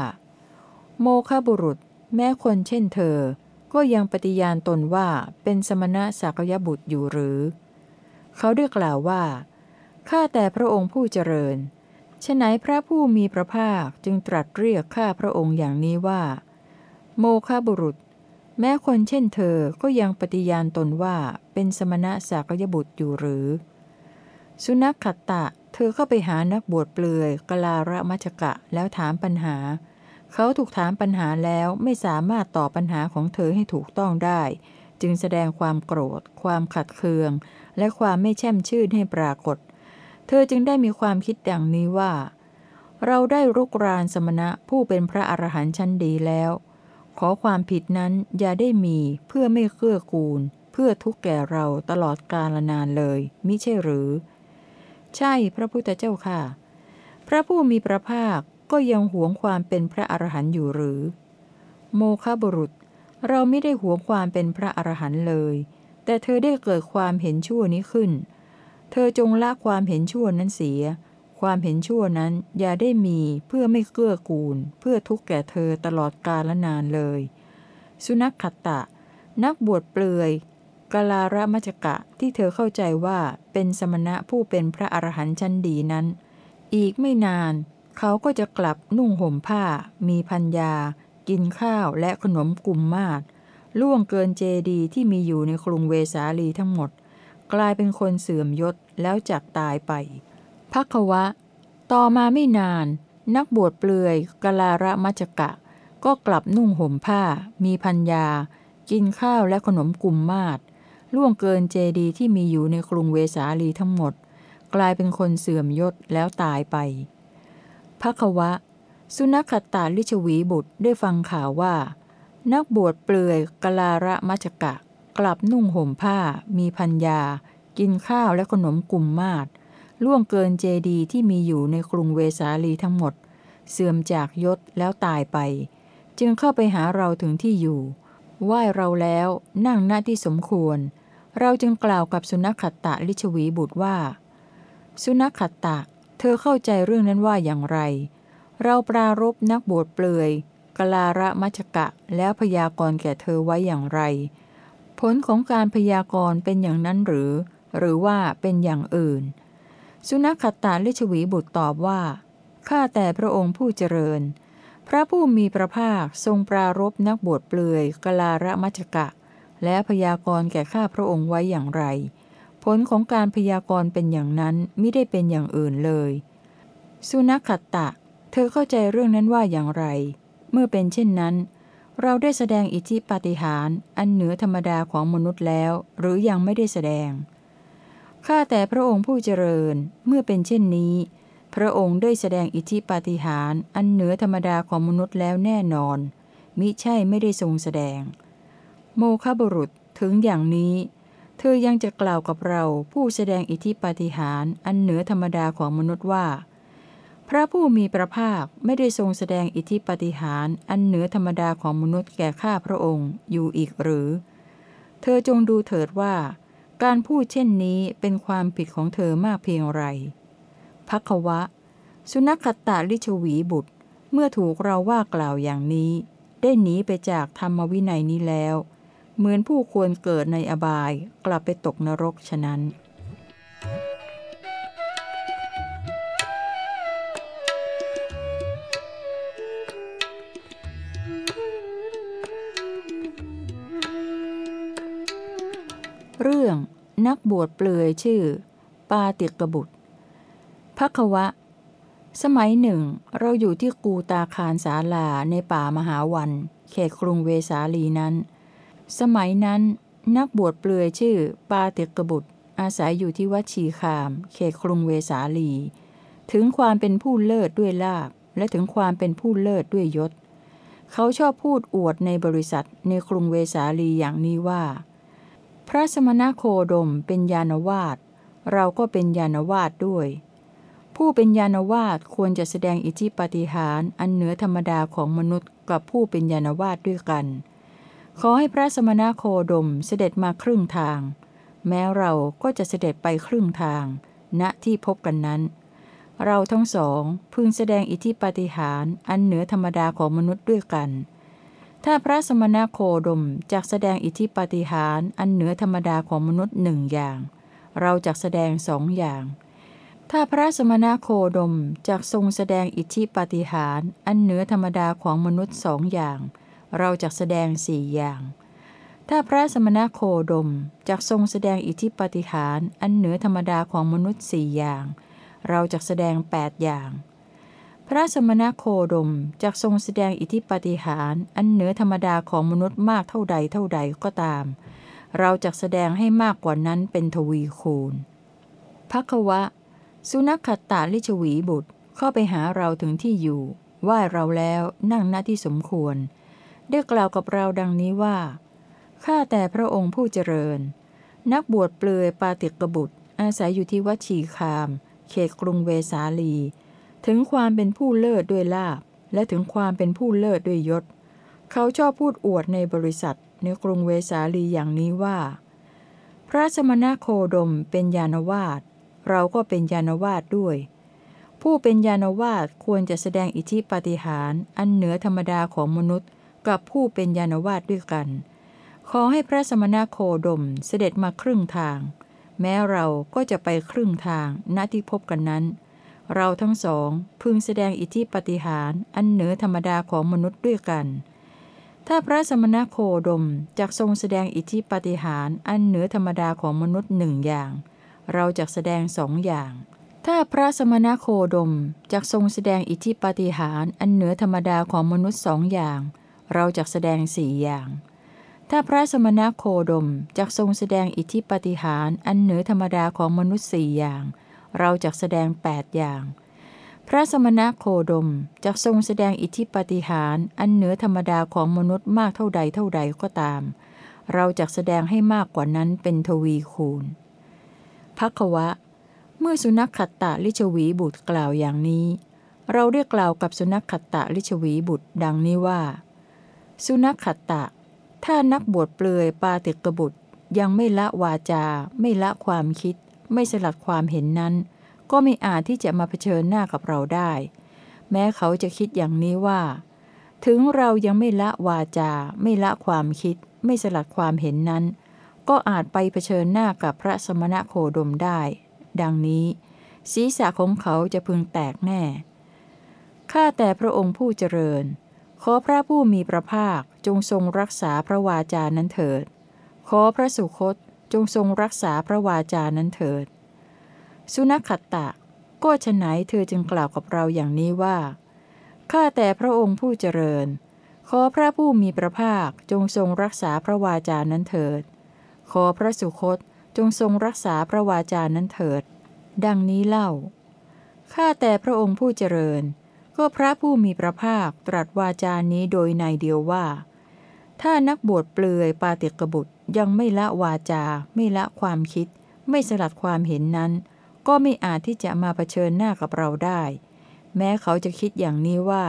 โมฆะบุรุษ แม้คนเช่นเธอ ก็ยังปฏิญาณตนว่าเป็นสมณะสักยบุตรอยู่หรือ เขาได้กล่าวว่า ข้าแต่พระองค์ผู้เจริญฉไหนพระผู้มีพระภาคจึงตรัสเรียกข้าพระองค์อย่างนี้ว่า โมฆะบุรุษ แม้คนเช่นเธอก็ยังปฏิญาณตนว่าเป็นสมณะสักยบุตรอยู่หรือ สุนัขขัตตะ เธอเข้าไปหานักบวชเปลือยกลาระมัชกะแล้วถามปัญหา เขาถูกถามปัญหาแล้วไม่สามารถตอบปัญหาของเธอให้ถูกต้องได้ จึงแสดงความโกรธ ความขัดเคือง และความไม่แช่มชื่นให้ปรากฏเเธอจึงได้มีความคิดดังนี้ว่า เราได้รุกรานสมณะผู้เป็นพระอรหันต์ชั้นดีแล้ว ขอความผิดนั้นอย่าได้มีเพื่อไม่เกื้อกูล เพื่อทุกแก่เราตลอดกาลนานเลยมิใช่หรือ ใช่พระพุทธเจ้าค่ะ พระผู้มีพระภาคก็ยังหวงความเป็นพระอรหันต์อยู่หรือ โมฆะบุรุษ เราไม่ได้หวงความเป็นพระอรหันต์เลย แต่เธอได้เกิดความเห็นชั่วนี้ขึ้น เธอจงละความเห็นชั่วนั้นเสีย ความเห็นชั่วนั้นอย่าได้มีเพื่อไม่เกื้อกูล เพื่อทุกข์แก่เธอตลอดกาลนานเลย สุนัขขัตตะ นักบวชเปลือยกลาระมัจกะที่เธอเข้าใจว่าเป็นสมณะผู้เป็นพระอรหันต์ชั้นดีนั้น อีกไม่นาน เขาก็จะกลับนุ่งห่มผ้า มีพัญญา กินข้าวและขนมกลุ่มมากล่วงเกินเจดีที่มีอยู่ในกรุงเวสาลีทั้งหมด กลายเป็นคนเสื่อมยศแล้วจักตายไปพักวะ ต่อมาไม่นาน นักบวชเปลือยกลาระมัจกะ ก็กลับนุ่งห่มผ้า มีพัญญา กินข้าวและขนมกลุ่มมากล่วงเกินเจดีที่มีอยู่ในกรุงเวสาลีทั้งหมด กลายเป็นคนเสื่อมยศแล้วตายไปพระควะ สุนัขตาลิชวีบุตรได้ฟังข่าวว่า นักบวชเปลือยกลาระมัจกะ กลับนุ่งห่มผ้า มีพัญญา กินข้าวและขนมกลุ่มมาดล่วงเกินเจดีที่มีอยู่ในกรุงเวสาลีทั้งหมด เสื่อมจากยศแล้วตายไป จึงเข้าไปหาเราถึงที่อยู่ไหว้เราแล้วนั่งหน้าที่สมควร เราจึงกล่าวกับสุนัขขตาลิชวีบุตรว่า สุนัขขตะ เธอเข้าใจเรื่องนั้นว่าอย่างไร เราปรารบนักบวชเปลือยกลาระมัชกะแล้วพยากรณ์แก่เธอไว้อย่างไร ลของการพยากรณ์เป็นอย่างนั้นหรือ หรือว่าเป็นอย่างอื่น สุนัขตาลิชวีบุตรตอบว่า ข้าแต่พระองค์ผู้เจริญ พระผู้มีพระภาคทรงปรารบนักบวชเปลือยกลาระมัชกะ และพยากรณ์แก่ข้าพระองค์ไว้อย่างไร ผลของการพยากรณ์เป็นอย่างนั้นไม่ได้เป็นอย่างอื่นเลย สุนัขตะ เธอเข้าใจเรื่องนั้นว่าอย่างไร เมื่อเป็นเช่นนั้น เราได้แสดงอิทธิปาฏิหาริย์อันเหนือธรรมดาของมนุษย์แล้ว หรือยังไม่ได้แสดง ข้าแต่พระองค์ผู้เจริญเมื่อเป็นเช่นนี้ พระองค์ได้แสดงอิทธิปาฏิหาริย์อันเหนือธรรมดาของมนุษย์แล้วแน่นอน มิใช่ไม่ได้ทรงแสดง โมฆะบุรุษถึงอย่างนี้ เธอยังจะกล่าวกับเราผู้แสดงอิทธิปาฏิหาริย์อันเหนือธรรมดาของมนุษย์ว่า พระผู้มีพระภาคไม่ได้ทรงแสดงอิทธิปฏิหารอันเหนือธรรมดาของมนุษย์แก่ข้าพระองค์อยู่อีกหรือ เธอจงดูเถิดว่า การพูดเช่นนี้เป็นความผิดของเธอมากเพียงไรพักวะ สุนัขตาลิชวีบุตร เมื่อถูกเราว่ากล่าวอย่างนี้ ได้หนีไปจากธรรมวินัยนี้แล้ว เหมือนผู้ควรเกิดในอบายกลับไปตกนรกฉะนั้น บวชเปลือยชื่อ ปาติกบุตรพักวะ สมัยหนึ่ง เราอยู่ที่กูตาคารสาลาในป่ามหาวัน เขตกรุงเวสาลีนั้น สมัยนั้นนักบวชเปลือยชื่อ ปาติกบุตร อาศัยอยู่ที่วัดชีคาม เขตกรุงเวสาลี ถึงความเป็นผู้เลิศด้วยลาบและถึงความเป็นผู้เลิศด้วยยศ เขาชอบพูดอวดในบริษัทในกรุงเวสาลีอย่างนี้ว่า พระสมณโคดมเป็นยานวาดเราก็เป็นยานวาดด้วย ผู้เป็นยานวาดควรจะแสดงอิทธิปฏิหารอันเหนือธรรมดาของมนุษย์กับผู้เป็นยานวาดด้วยกัน ขอให้พระสมณโคดมเสด็จมาครึ่งทาง แม้เราก็จะเสด็จไปครึ่งทาง ณที่พบกันนั้น เราทั้งสองพึงแสดงอิทธิปฏิหารอันเหนือธรรมดาของมนุษย์ด้วยกัน ถ้าพระสมณโคดมจักแสดงอิทธิปาฏิหารย์อันเหนือธรรมดาของมนุษย์หนึ่งอย่าง เราจักแสดงสองอย่าง ถ้าพระสมณโคดมจักทรงแสดงอิทธิปาฏิหารย์อันเหนือธรรมดาของมนุษย์สองอย่าง เราจักแสดงสี่อย่าง ถ้าพระสมณโคดมจักทรงแสดงอิทธิปาฏิหารย์อันเหนือธรรมดาของมนุษย์สี่อย่าง เราจักแสดงแปดอย่าง พระสมณโคดมจักทรงแสดงอิทธิปฏิหารอันเหนือธรรมดาของมนุษย์มากเท่าใดเท่าใดก็ตาม เราจักแสดงให้มากกว่านั้นเป็นทวีคูณพักวะ สุนัขขตาลิชวีบุตรเข้าไปหาเราถึงที่อยู่ไหวเราแล้วนั่งหน้าที่สมควร ได้กล่าวกับเราดังนี้ว่า ข้าแต่พระองค์ผู้เจริญ นักบวชเปลือยปาติกบุตร อาศัยอยู่ที่วัดชีคาม เขตกรุงเวสาลี ถึงความเป็นผู้เลิศด้วยลาบ และถึงความเป็นผู้เลิศด้วยยศ เขาชอบพูดอวดในบริษัท ในกรุงเวสาลีอย่างนี้ว่า พระสมณโคดมเป็นยานวาดเราก็เป็นยานวาดด้วย ผู้เป็นยานวาดควรจะแสดงอิทธิปาฏิหารย์อันเหนือธรรมดาของมนุษย์ กับผู้เป็นยานวาดด้วยกัน ขอให้พระสมณโคดมเสด็จมาครึ่งทาง แม้เราก็จะไปครึ่งทางณที่พบกันนั้น เราทั้งสองพึงแสดงอิทธิปฏิหารอันเหนือธรรมดาของมนุษย์ด้วยกัน ถ้าพระสมณโคดมจักทรงแสดงอิทธิปฏิหารอันเหนือธรรมดาของมนุษย์หนึ่งอย่าง เราจักแสดงสองอย่าง ถ้าพระสมณโคดมจักทรงแสดงอิทธิปฏิหารอันเหนือธรรมดาของมนุษย์สองอย่าง เราจักแสดงสี่อย่างถ้าพระสมณโคดมจักทรงแสดงอิทธิปฏิหารอันเหนือธรรมดาของมนุษย์สี่อย่าง เราจักแสดงแปดอย่าง พระสมณโคดมจักทรงแสดงอิทธิปฏิหารอันเหนือธรรมดาของมนุษย์มากเท่าใดเท่าใดก็ตาม เราจักแสดงให้มากกว่านั้นเป็นทวีคูณพักวะ เมื่อสุนัขขัตตะลิชวีบุตรกล่าวอย่างนี้ เราเรียกกล่าวกับสุนัขขัตตะลิชวีบุตรดังนี้ว่า สุนัขขัตตะ ถ้านักบวชเปลือยปาติกบุตรยังไม่ละวาจา ไม่ละความคิด ไม่สลัดความเห็นนั้น ก็ไม่อาจที่จะมาเผชิญหน้ากับเราได้ แม้เขาจะคิดอย่างนี้ว่า ถึงเรายังไม่ละวาจา ไม่ละความคิด ไม่สลัดความเห็นนั้น ก็อาจไปเผชิญหน้ากับพระสมณโคดมได้ ดังนี้ ศีรษะของเขาจะพึงแตกแน่ข้าแต่พระองค์ผู้เจริญ ขอพระผู้มีพระภาคจงทรงรักษาพระวาจานั้นเถิด ขอพระสุคต จงทรงรักษาพระวาจานั้นเถิด สุนัขัตตะ ก็ฉไหนเธอจึงกล่าวกับเราอย่างนี้ว่า ข้าแต่พระองค์ผู้เจริญ ขอพระผู้มีพระภาคจงทรงรักษาพระวาจานั้นเถิด ขอพระสุคตจงทรงรักษาพระวาจานั้นเถิด ดังนี้เล่า ข้าแต่พระองค์ผู้เจริญ ก็พระผู้มีพระภาคตรัสวาจานี้โดยในเดียวว่า ถ้านักบวชเปลือยปาติกบุตร ยังไม่ละวาจา ไม่ละความคิด ไม่สลัดความเห็นนั้น ก็ไม่อาจที่จะมาเผชิญหน้ากับเราได้ แม้เขาจะคิดอย่างนี้ว่า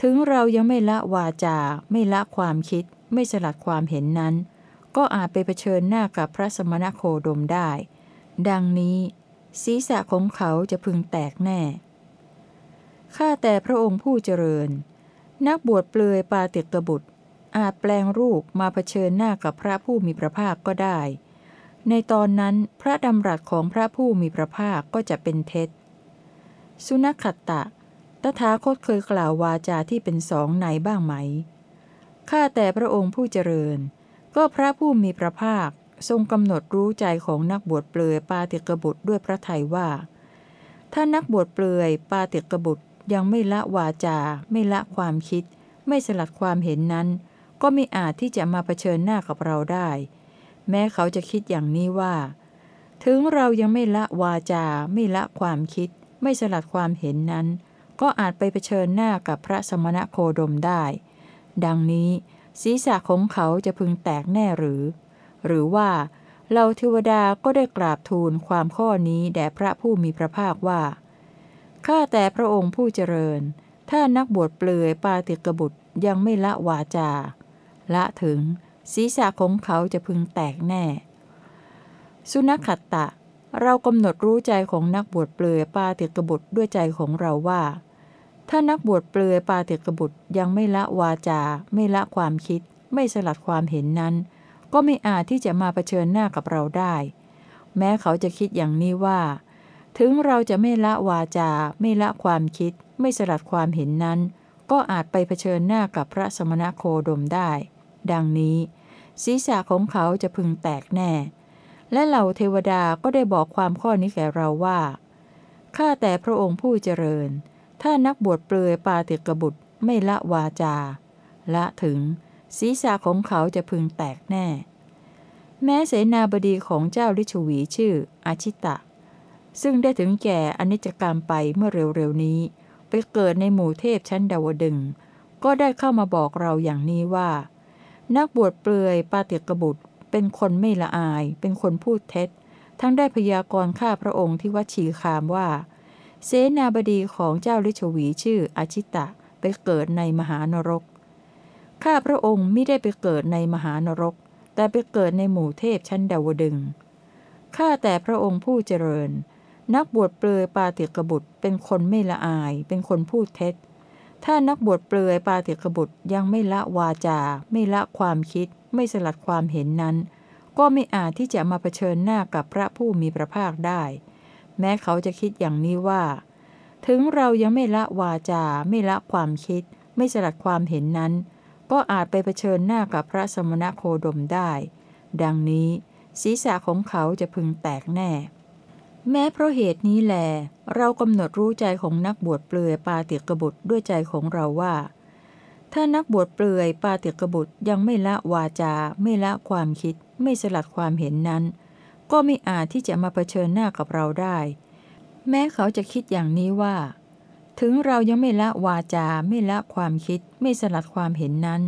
ถึงเรายังไม่ละวาจา ไม่ละความคิด ไม่สลัดความเห็นนั้น ก็อาจไปเผชิญหน้ากับพระสมณโคดมได้ ดังนี้ ศีรษะของเขาจะพึงแตกแน่ข้าแต่พระองค์ผู้เจริญ นักบวชเปลือยปาเตกบุตร อาจแปลงรูปมาเผชิญหน้ากับพระผู้มีพระภาคก็ได้ ในตอนนั้นพระดำรัสของพระผู้มีพระภาคก็จะเป็นเท็จ สุนัขขตะ ตถาคตเคยกล่าววาจาที่เป็นสองในบ้างไหม ข้าแต่พระองค์ผู้เจริญ ก็พระผู้มีพระภาคทรงกำหนดรู้ใจของนักบวชเปลือยปาเตกบุตรด้วยพระทัยว่า ถ้านักบวชเปลือยปาเตกบุตรยังไม่ละวาจา ไม่ละความคิด ไม่สลัดความเห็นนั้น ก็ไม่อาจที่จะมาเผชิญหน้ากับเราได้ แม้เขาจะคิดอย่างนี้ว่า ถึงเรายังไม่ละวาจา ไม่ละความคิด ไม่สลัดความเห็นนั้น ก็อาจไปเผชิญหน้ากับพระสมณโคดมได้ ดังนี้ ศีรษะของเขาจะพึงแตกแน่หรือ หรือว่าเราเทวดาก็ได้กราบทูลความข้อนี้แด่พระผู้มีพระภาคว่า ข้าแต่พระองค์ผู้เจริญ ถ้านักบวชเปลือยปาติกบุตรยังไม่ละวาจา ละถึง ศีรษะของเขาจะพึงแตกแน่ สุนัขขัตตะ เรากำหนดรู้ใจของนักบวชเปลือยปาติกบุตรด้วยใจของเราว่า ถ้านักบวชเปลือยปาติกบุตรยังไม่ละวาจา ไม่ละความคิด ไม่สลัดความเห็นนั้น ก็ไม่อาจที่จะมาเผชิญหน้ากับเราได้ แม้เขาจะคิดอย่างนี้ว่า ถึงเราจะไม่ละวาจา ไม่ละความคิด ไม่สลัดความเห็นนั้นก็อาจไปเผชิญหน้ากับพระสมณโคดมได้ ดังนี้ ศีรษะของเขาจะพึงแตกแน่ และเหล่าเทวดาก็ได้บอกความข้อนี้แก่เราว่า ข้าแต่พระองค์ผู้เจริญ ถ้านักบวชเปลือยปาติกบุตรไม่ละวาจา ละถึง ศีรษะของเขาจะพึงแตกแน่ แม้เสนาบดีของเจ้าลิชวีชื่ออาชิตะ ซึ่งได้ถึงแก่อนิจกรรมไปเมื่อเร็วๆนี้ ไปเกิดในหมู่เทพชั้นดาวดึงก็ได้เข้ามาบอกเราอย่างนี้ว่า นักบวชเปลือยปาติกบุตร เป็นคนไม่ละอาย เป็นคนพูดเท็จ ทั้งได้พยากรณ์ข้าพระองค์ที่วัดชีคามว่า เสนาบดีของเจ้าลิชวีชื่ออาชิตะไปเกิดในมหานรก ข้าพระองค์ไม่ได้ไปเกิดในมหานรก แต่ไปเกิดในหมู่เทพชั้นดาวดึง ข้าแต่พระองค์ผู้เจริญ นักบวชเปลือยปาติกบุตร เป็นคนไม่ละอาย เป็นคนพูดเท็จ ถ้านักบวชเปลือยปาติกบุตรยังไม่ละวาจา ไม่ละความคิด ไม่สลัดความเห็นนั้น ก็ไม่อาจที่จะมาเผชิญหน้ากับพระผู้มีพระภาคได้ แม้เขาจะคิดอย่างนี้ว่า ถึงเรายังไม่ละวาจา ไม่ละความคิด ไม่สลัดความเห็นนั้น ก็อาจไปเผชิญหน้ากับพระสมณโคดมได้ ดังนี้ ศีรษะของเขาจะพึงแตกแน่ แม้เพราะเหตุนี้แหลเรากำหนดรู้ใจของนักบวชเปลือยปาเติกบุตรด้วยใจของเราว่า ถ้านักบวชเปลือยปาเติกบุตรยังไม่ละวาจา ไม่ละความคิด ไม่สลัดความเห็นนั้น ก็ไม่อาจที่จะมาเผชิญหน้ากับเราได้ แม้เขาจะคิดอย่างนี้ว่า ถึงเรายังไม่ละวาจา ไม่ละความคิด ไม่สลัดความเห็นนั้น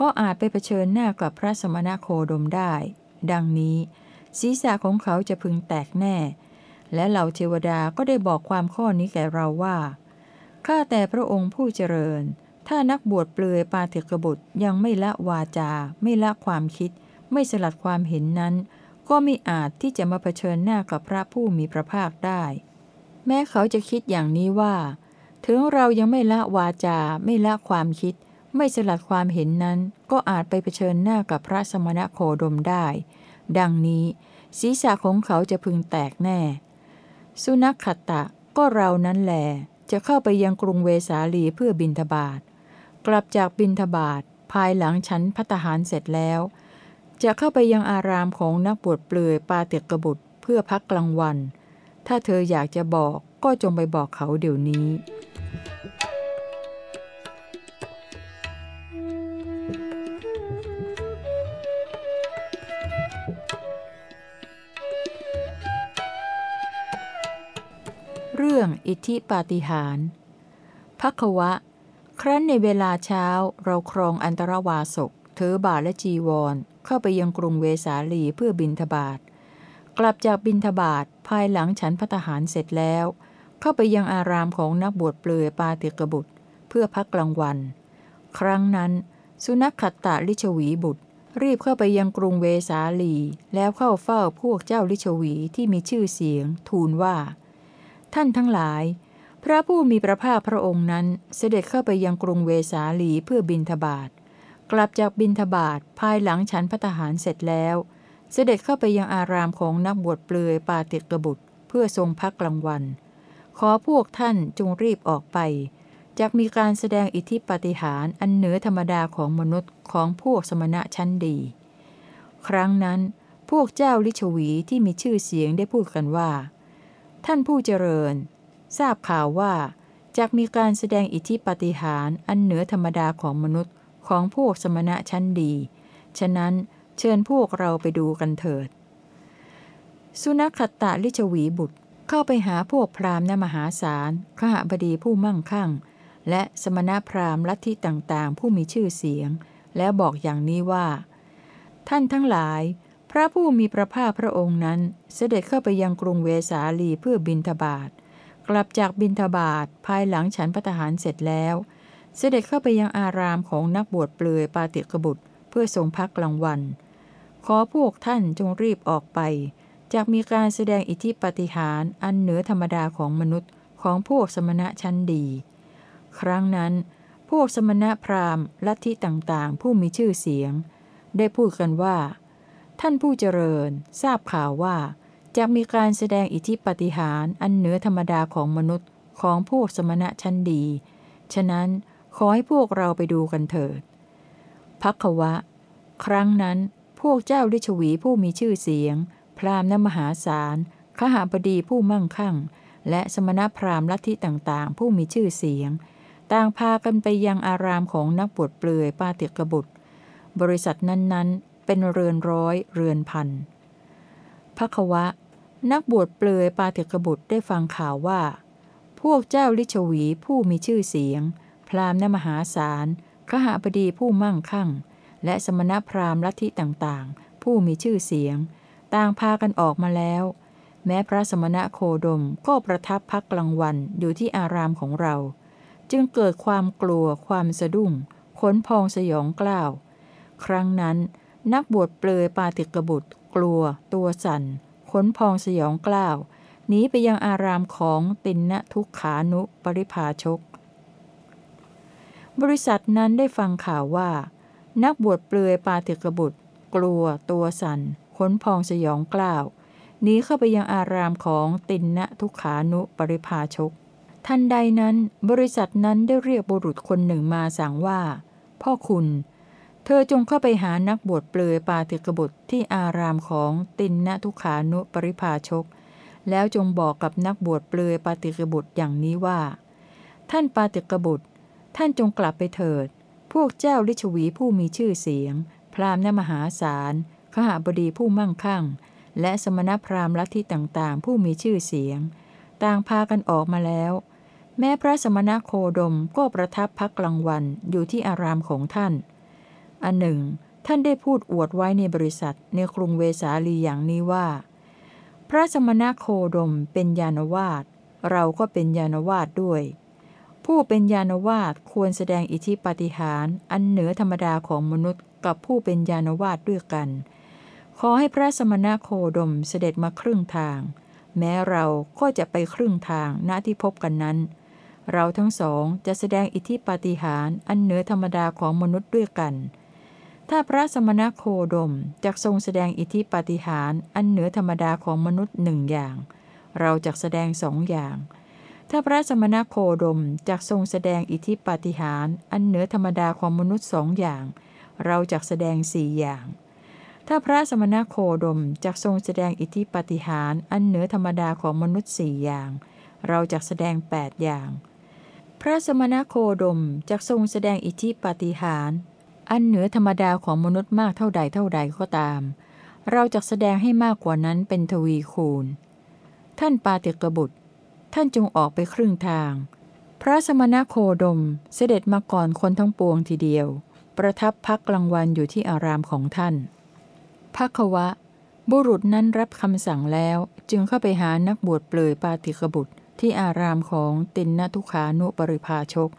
ก็อาจไปเผชิญหน้ากับพระสมณโคดมได้ ดังนี้ ศีรษะของเขาจะพึงแตกแน่ และเหล่าเทวดาก็ได้บอกความข้อนี้แก่เราว่า ข้าแต่พระองค์ผู้เจริญ ถ้านักบวชเปลือยปาเถกบุตรยังไม่ละวาจา ไม่ละความคิด ไม่สลัดความเห็นนั้น ก็ไม่อาจที่จะมาเผชิญหน้ากับพระผู้มีพระภาคได้ แม้เขาจะคิดอย่างนี้ว่า ถึงเรายังไม่ละวาจา ไม่ละความคิด ไม่สลัดความเห็นนั้น ก็อาจไปเผชิญหน้ากับพระสมณโคดมได้ ดังนี้ ศีรษะของเขาจะพึงแตกแน่ สุนัขขตะก็เรานั้นแหลจะเข้าไปยังกรุงเวสาลีเพื่อบินทบาทกลับจากบินทบาทภายหลังฉันพัตหารเสร็จแล้ว จะเข้าไปยังอารามของนักบวชเปลือยปาเตกบุตรเพื่อพักกลางวัน ถ้าเธออยากจะบอกก็จงไปบอกเขาเดี๋ยวนี้ รื่องอิทธิปาฏิหาริย์พักวะ ครั้นในเวลาเช้าเราครองอันตรวาสกถือบาทและจีวร เข้าไปยังกรุงเวสาลีเพื่อบินทบาท กลับจากบินทบาทภายหลังฉันพัตหารเสร็จแล้ว เข้าไปยังอารามของนักบวชเปลือยปาติกบุตร เพื่อพักกลางวัน ครั้งนั้น สุนัขขัตตาลิชวีบุตร รีบเข้าไปยังกรุงเวสาลี แล้วเข้าเฝ้าพวกเจ้าลิชวีที่มีชื่อเสียง ทูลว่า ท่านทั้งหลาย พระผู้มีพระภาคพระองค์นั้นเสด็จเข้าไปยังกรุงเวสาลีเพื่อบินทบาทกลับจากบินทบาทภายหลังฉันพัตหารเสร็จแล้ว เสด็จเข้าไปยังอารามของนักบวชเปลือยปาติกบุตร เพื่อทรงพักกลางวัน ขอพวกท่านจงรีบออกไปจากมีการแสดงอิทธิปฏิหารอันเหนือธรรมดาของมนุษย์ของพวกสมณะชั้นดี ครั้งนั้นพวกเจ้าลิชวีที่มีชื่อเสียงได้พูดกันว่า ท่านผู้เจริญ ทราบข่าวว่าจากมีการแสดงอิทธิปฏิหารอันเหนือธรรมดาของมนุษย์ของพวกสมณะชั้นดี ฉะนั้นเชิญพวกเราไปดูกันเถิด สุนัขตะลิชวีบุตรเข้าไปหาพวกพราหมณ์นมหาศาลขหบดีผู้มั่งคั่ง และสมณพราหมณ์ลัทธิต่างๆ ผู้มีชื่อเสียง แล้วบอกอย่างนี้ว่า ท่านทั้งหลาย พระผู้มีพระภาคพระองค์นั้น เสด็จเข้าไปยังกรุงเวสาลีเพื่อบินทบาทกลับจากบินทบาทภายหลังฉันพัฒหารเสร็จแล้ว เสด็จเข้าไปยังอารามของนักบวชเปลือยปาติกบุตร เพื่อทรงพักกลางวัน ขอพวกท่านจงรีบออกไปจากมีการแสดงอิทธิปฏิหารอันเหนือธรรมดาของมนุษย์ของพวกสมณะชั้นดี ครั้งนั้น พวกสมณะพราหมณ์ลัทธิต่างๆ ผู้มีชื่อเสียง ได้พูดกันว่า ท่านผู้เจริญทราบข่าวว่าจากมีการแสดงอิทธิปฏิหารอันเหนือธรรมดาของมนุษย์ของพวกสมณะชั้นดี ฉะนั้นขอให้พวกเราไปดูกันเถิดพักวะ ครั้งนั้นพวกเจ้าลิชวีผู้มีชื่อเสียง พราหมณ์นมหาศาลขหาบดีผู้มั่งคั่ง และสมณพราหมณ์ลัทธิต่างๆ ผู้มีชื่อเสียง ต่างพากันไปยังอารามของนักบวชเปลือยปาติกบุตร บริษัทนั้นๆ เป็นเรือนร้อยเรือนพันพักวะ นักบวชเปลือยปาติกบุตรได้ฟังข่าวว่า พวกเจ้าลิชวีผู้มีชื่อเสียง พราหมณ์นมหาศาลขหบดีผู้มั่งคั่ง และสมณพราหมณ์ลัทธิต่างๆ ผู้มีชื่อเสียง ต่างพากันออกมาแล้ว แม้พระสมณะโคดมก็ประทับพักกลางวันอยู่ที่อารามของเรา จึงเกิดความกลัวความสะดุ้งขนพองสยองกล้าว ครั้งนั้น นักบวชเปลยปาติกบุตร กลัว ตัวสั่นขนพองสยองกล้าวหนีไปยังอารามของตินนทุกขานุปริภาชก บริษัทนั้นได้ฟังข่าวว่า นักบวชเปลือยปาติกบุตร กลัว ตัวสัน่นขนพองสยองกล้าวหนีเข้าไปยังอารามของตินนะทุกขานุปริภาชก ทันใดนั้น บริษัทนั้นได้เรียกบุรุษคนหนึ่งมาสั่งว่า พ่อคุณ เธอจงเข้าไปหานักบวชเปลือยปาติกบุตรที่อารามของตินนทุขานุปริภาชก แล้วจงบอกกับนักบวชเปลือยปาติกบุตรอย่างนี้ว่า ท่านปาติกบุตร ท่านจงกลับไปเถิด พวกเจ้าลิชวีผู้มีชื่อเสียง พราหมณ์นมหาศาลขหบดีผู้มั่งคั่ง และสมณพราหมณ์ลัทธิต่างๆ ผู้มีชื่อเสียง ต่างพากันออกมาแล้ว แม้พระสมณโคดมก็ประทับพักกลางวันอยู่ที่อารามของท่าน อันหนึ่ง ท่านได้พูดอวดไว้ในบริษัทในกรุงเวสาลีอย่างนี้ว่า พระสมณโคดมเป็นยานวาดเราก็เป็นยานวาดด้วย ผู้เป็นญาณวาดควรแสดงอิทธิปาฏิหาริย์อันเหนือธรรมดาของมนุษย์กับผู้เป็นญาณวาดด้วยกัน ขอให้พระสมณโคดมเสด็จมาครึ่งทาง แม้เราก็จะไปครึ่งทางณที่พบกันนั้น เราทั้งสองจะแสดงอิทธิปาฏิหาริย์อันเหนือธรรมดาของมนุษย์ด้วยกัน ถ้าพระสมณโคดมจะทรงแสดงอิทธิปาฏิหาริย์อันเหนือธรรมดาของมนุษย์หนึ่งอย่าง เราจะแสดงสองอย่าง ถ้าพระสมณโคดมจักทรงแสดงอิทธิปาฏิหาริย์อันเหนือธรรมดาของมนุษย์สองอย่าง เราจักแสดงสี่อย่าง ถ้าพระสมณโคดมจักทรงแสดงอิทธิปาฏิหาริย์อันเหนือธรรมดาของมนุษย์สี่อย่าง เราจักแสดงแปดอย่าง พระสมณโคดมจักทรงแสดงอิทธิปาฏิหาริย์ อันเหนือธรรมดาของมนุษย์มากเท่าใดเท่าใดก็ตาม เราจะแสดงให้มากกว่านั้นเป็นทวีคูณ ท่านปาติกบุตร ท่านจงออกไปครึ่งทาง พระสมณโคดมเสด็จมาก่อนคนทั้งปวงทีเดียว ประทับพักกลางวันอยู่ที่อารามของท่านพักวะ บุรุษนั้นรับคำสั่งแล้วจึงเข้าไปหานักบวชเปลยปาติกบุตรที่อารามของตินนทุขานุปริภาชก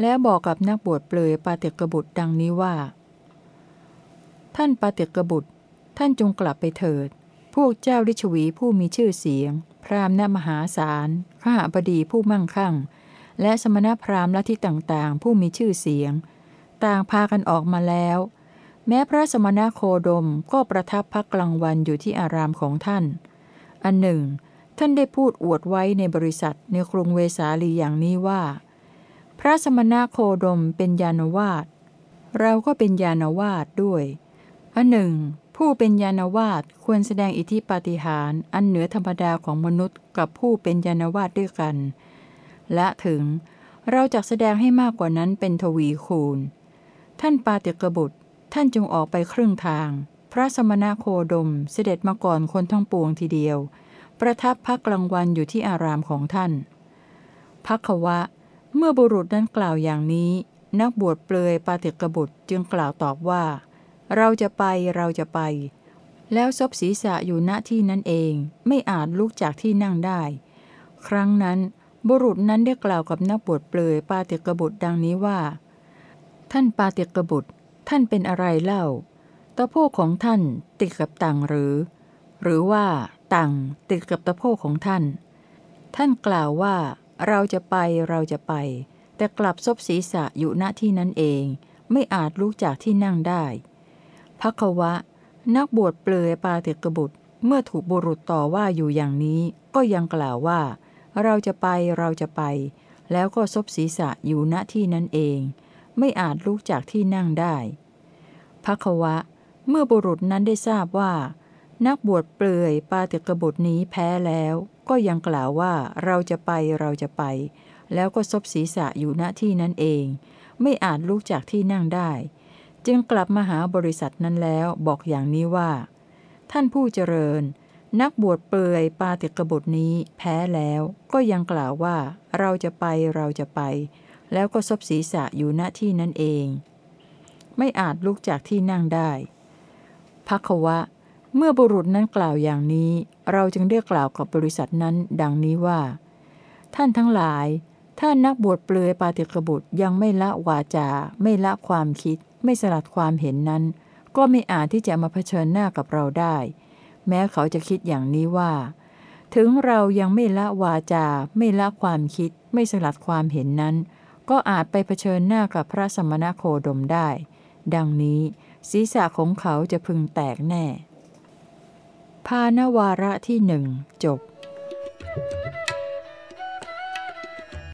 แล้วบอกกับนักบวชเปลยปาเตกบุตรดังนี้ว่า ท่านปาเตกบุตร ท่านจงกลับไปเถิด พวกเจ้าลิชวีผู้มีชื่อเสียง พราหมณ์มหาศาลข้าบดีผู้มั่งคั่ง และสมณพราหมณ์ละที่ต่างๆ ผู้มีชื่อเสียง ต่างพากันออกมาแล้ว แม้พระสมณโคดมก็ประทับพักกลางวันอยู่ที่อารามของท่าน อันหนึ่ง ท่านได้พูดอวดไว้ในบริษัทในกรุงเวสาลีอย่างนี้ว่า พระสมณโคดมเป็นยานวาดเราก็เป็นยานวาดด้วยอันหนึ่ง ผู้เป็นยานวาดควรแสดงอิทธิปาฏิหาริย์อันเหนือธรรมดาของมนุษย์กับผู้เป็นยานวาดด้วยกัน และถึงเราจะแสดงให้มากกว่านั้นเป็นทวีคูณ ท่านปาเตกบุตร ท่านจงออกไปครึ่งทาง พระสมณโคดมเสด็จมาก่อนคนทั้งปวงทีเดียว ประทับพักกลางวันอยู่ที่อารามของท่านพักวะ เมื่อบุรุษนั้นกล่าวอย่างนี้ นักบวชเปลยปาเตกบุตรจึงกล่าวตอบว่า เราจะไปเราจะไป แล้วซบศีรษะอยู่ณที่นั้นเองไม่อาจลุกจากที่นั่งได้ ครั้งนั้นบุรุษนั้นได้กล่าวกับนักบวชเปลยปาเตกบุตรดังนี้ว่า ท่านปาเตกบุตร ท่านเป็นอะไรเล่าตะโพกของท่านติดกับตังหรือ หรือว่าตังติดกับตะโพกของท่าน ท่านกล่าวว่า เราจะไปเราจะไป แต่กลับซบศีรษะอยู่ณที่นั้นเอง ไม่อาจลุกจากที่นั่งได้พักวะ นักบวชเปลือยปาเตกบุตร เมื่อถูกบุรุษต่อว่าอยู่อย่างนี้ ก็ยังกล่าวว่า เราจะไปเราจะไป แล้วก็ซบศีรษะอยู่ณที่นั้นเอง ไม่อาจลุกจากที่นั่งได้พักวะ เมื่อบุรุษนั้นได้ทราบว่า นักบวชเปลือยปาเตกบุตรนี้แพ้แล้ว ก็ยังกล่าวว่าเราจะไปเราจะไป แล้วก็ซบศีรษะอยู่ณที่นั้นเอง ไม่อาจลุกจากที่นั่งได้ จึงกลับมาหาบริษัทนั้นแล้วบอกอย่างนี้ว่า ท่านผู้เจริญ นักบวชเปลือยปาเตกบุตรนี้แพ้แล้ว ก็ยังกล่าวว่า เราจะไปเราจะไป แล้วก็ซบศีรษะอยู่ณที่นั้นเอง ไม่อาจลุกจากที่นั่งได้พักวะ เมื่อบุรุษนั้นกล่าวอย่างนี้ เราจึงเรียกกล่าวกับบริษัทนั้น ดังนี้ว่า ท่านทั้งหลาย ถ้านักบวชเปลือยปาติกบุตรยังไม่ละวาจา ไม่ละความคิด ไม่สลัดความเห็นนั้น ก็ไม่อาจที่จะมาเผชิญหน้ากับเราได้ แม้เขาจะคิดอย่างนี้ว่า ถึงเรายังไม่ละวาจา ไม่ละความคิด ไม่สลัดความเห็นนั้น ก็อาจไปเผชิญหน้ากับพระสมณโคดมได้ ดังนี้ ศีรษะของเขาจะพึงแตกแน่ พานวาระที่หนึ่งจบ